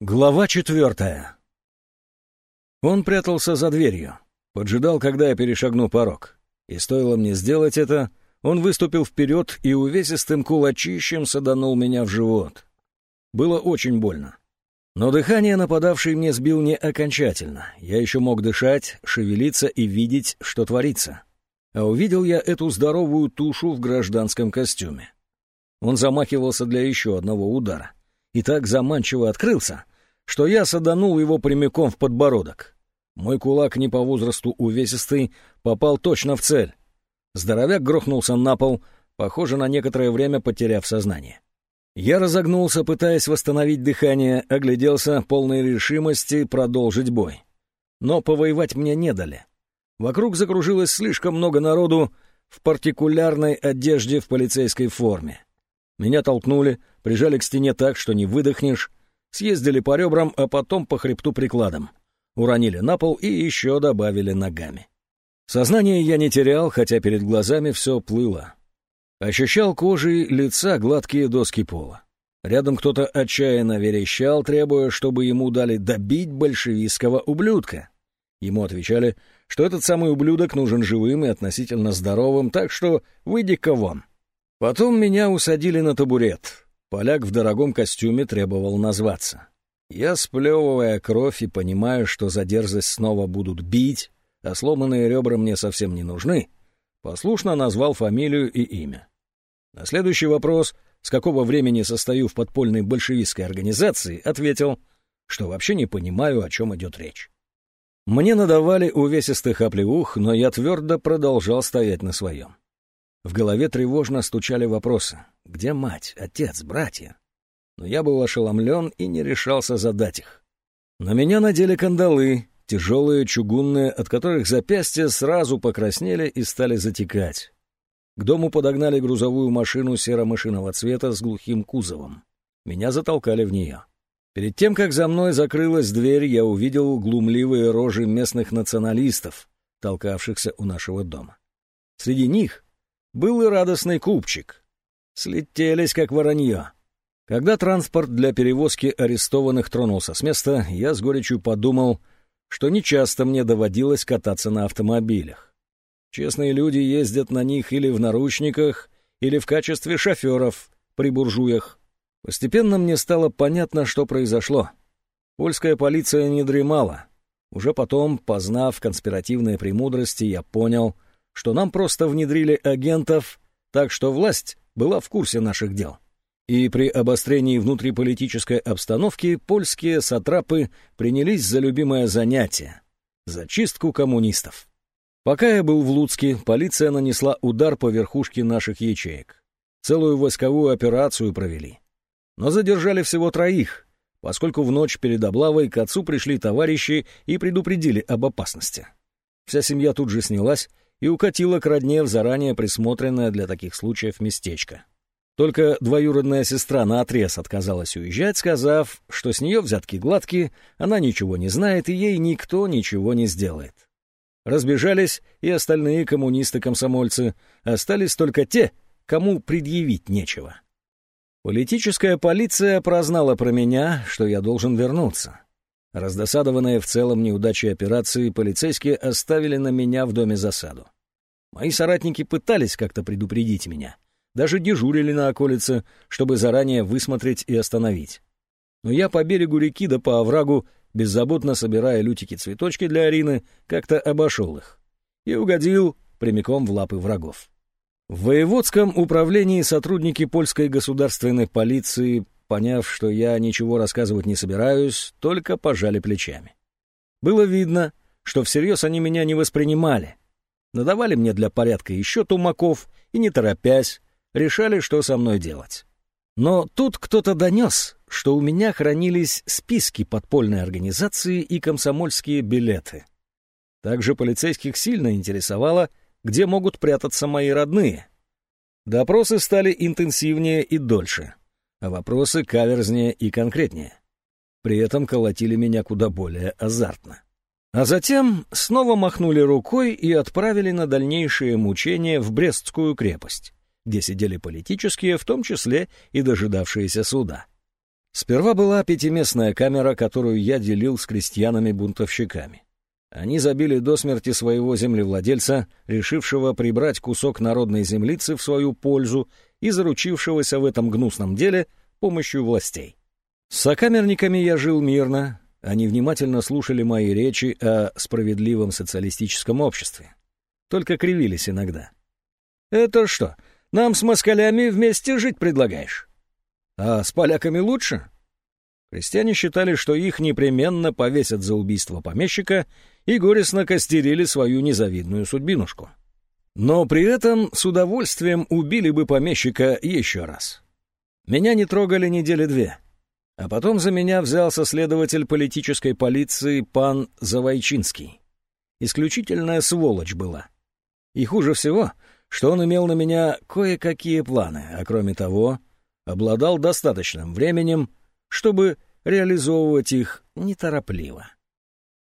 Глава четвертая. Он прятался за дверью, поджидал, когда я перешагну порог. И стоило мне сделать это, он выступил вперед и увесистым кулачищем саданул меня в живот. Было очень больно. Но дыхание нападавший мне сбил не окончательно. Я еще мог дышать, шевелиться и видеть, что творится. А увидел я эту здоровую тушу в гражданском костюме. Он замахивался для еще одного удара. И так заманчиво открылся, что я саданул его прямиком в подбородок. Мой кулак не по возрасту увесистый, попал точно в цель. Здоровяк грохнулся на пол, похоже, на некоторое время потеряв сознание. Я разогнулся, пытаясь восстановить дыхание, огляделся полной решимости продолжить бой. Но повоевать мне не дали. Вокруг закружилось слишком много народу в партикулярной одежде в полицейской форме. Меня толкнули, прижали к стене так, что не выдохнешь, Съездили по ребрам, а потом по хребту прикладом. Уронили на пол и еще добавили ногами. Сознание я не терял, хотя перед глазами все плыло. Ощущал кожей лица гладкие доски пола. Рядом кто-то отчаянно верещал, требуя, чтобы ему дали добить большевистского ублюдка. Ему отвечали, что этот самый ублюдок нужен живым и относительно здоровым, так что выйди-ка вон. Потом меня усадили на табурет. Поляк в дорогом костюме требовал назваться. Я, сплевывая кровь и понимая, что за дерзость снова будут бить, а сломанные ребра мне совсем не нужны, послушно назвал фамилию и имя. На следующий вопрос, с какого времени состою в подпольной большевистской организации, ответил, что вообще не понимаю, о чем идет речь. Мне надавали увесистых оплеух, но я твердо продолжал стоять на своем. В голове тревожно стучали вопросы. Где мать, отец, братья? Но я был ошеломлен и не решался задать их. На меня надели кандалы, тяжелые, чугунные, от которых запястья сразу покраснели и стали затекать. К дому подогнали грузовую машину серо-мышиного цвета с глухим кузовом. Меня затолкали в нее. Перед тем, как за мной закрылась дверь, я увидел глумливые рожи местных националистов, толкавшихся у нашего дома. Среди них был и радостный купчик. Слетелись, как воронье. Когда транспорт для перевозки арестованных тронулся с места, я с горечью подумал, что нечасто мне доводилось кататься на автомобилях. Честные люди ездят на них или в наручниках, или в качестве шоферов при буржуях. Постепенно мне стало понятно, что произошло. Польская полиция не дремала. Уже потом, познав конспиративные премудрости, я понял — что нам просто внедрили агентов, так что власть была в курсе наших дел. И при обострении внутриполитической обстановки польские сатрапы принялись за любимое занятие — зачистку коммунистов. Пока я был в Луцке, полиция нанесла удар по верхушке наших ячеек. Целую войсковую операцию провели. Но задержали всего троих, поскольку в ночь перед облавой к отцу пришли товарищи и предупредили об опасности. Вся семья тут же снялась, и укатила к родне в заранее присмотренное для таких случаев местечко. Только двоюродная сестра наотрез отказалась уезжать, сказав, что с нее взятки гладкие, она ничего не знает и ей никто ничего не сделает. Разбежались и остальные коммунисты-комсомольцы, остались только те, кому предъявить нечего. Политическая полиция прознала про меня, что я должен вернуться. Раздосадованные в целом неудачей операции, полицейские оставили на меня в доме засаду. Мои соратники пытались как-то предупредить меня. Даже дежурили на околице, чтобы заранее высмотреть и остановить. Но я по берегу реки да по оврагу, беззаботно собирая лютики-цветочки для Арины, как-то обошел их. И угодил прямиком в лапы врагов. В воеводском управлении сотрудники польской государственной полиции поняв, что я ничего рассказывать не собираюсь, только пожали плечами. Было видно, что всерьез они меня не воспринимали. Надавали мне для порядка еще тумаков и, не торопясь, решали, что со мной делать. Но тут кто-то донес, что у меня хранились списки подпольной организации и комсомольские билеты. Также полицейских сильно интересовало, где могут прятаться мои родные. Допросы стали интенсивнее и дольше а вопросы каверзнее и конкретнее. При этом колотили меня куда более азартно. А затем снова махнули рукой и отправили на дальнейшие мучения в Брестскую крепость, где сидели политические, в том числе и дожидавшиеся суда. Сперва была пятиместная камера, которую я делил с крестьянами-бунтовщиками. Они забили до смерти своего землевладельца, решившего прибрать кусок народной землицы в свою пользу и заручившегося в этом гнусном деле помощью властей. С сокамерниками я жил мирно, они внимательно слушали мои речи о справедливом социалистическом обществе. Только кривились иногда. «Это что, нам с москалями вместе жить предлагаешь? А с поляками лучше?» Крестьяне считали, что их непременно повесят за убийство помещика и горестно костерили свою незавидную судьбинушку. Но при этом с удовольствием убили бы помещика еще раз. Меня не трогали недели две. А потом за меня взялся следователь политической полиции пан Завойчинский. Исключительная сволочь была. И хуже всего, что он имел на меня кое-какие планы, а кроме того, обладал достаточным временем, чтобы реализовывать их неторопливо.